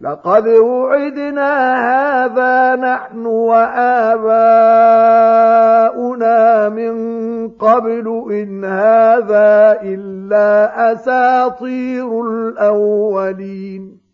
لقد وعدنا هذا نحن وآباؤنا من قبل إن هذا إلا أساطير الأولين.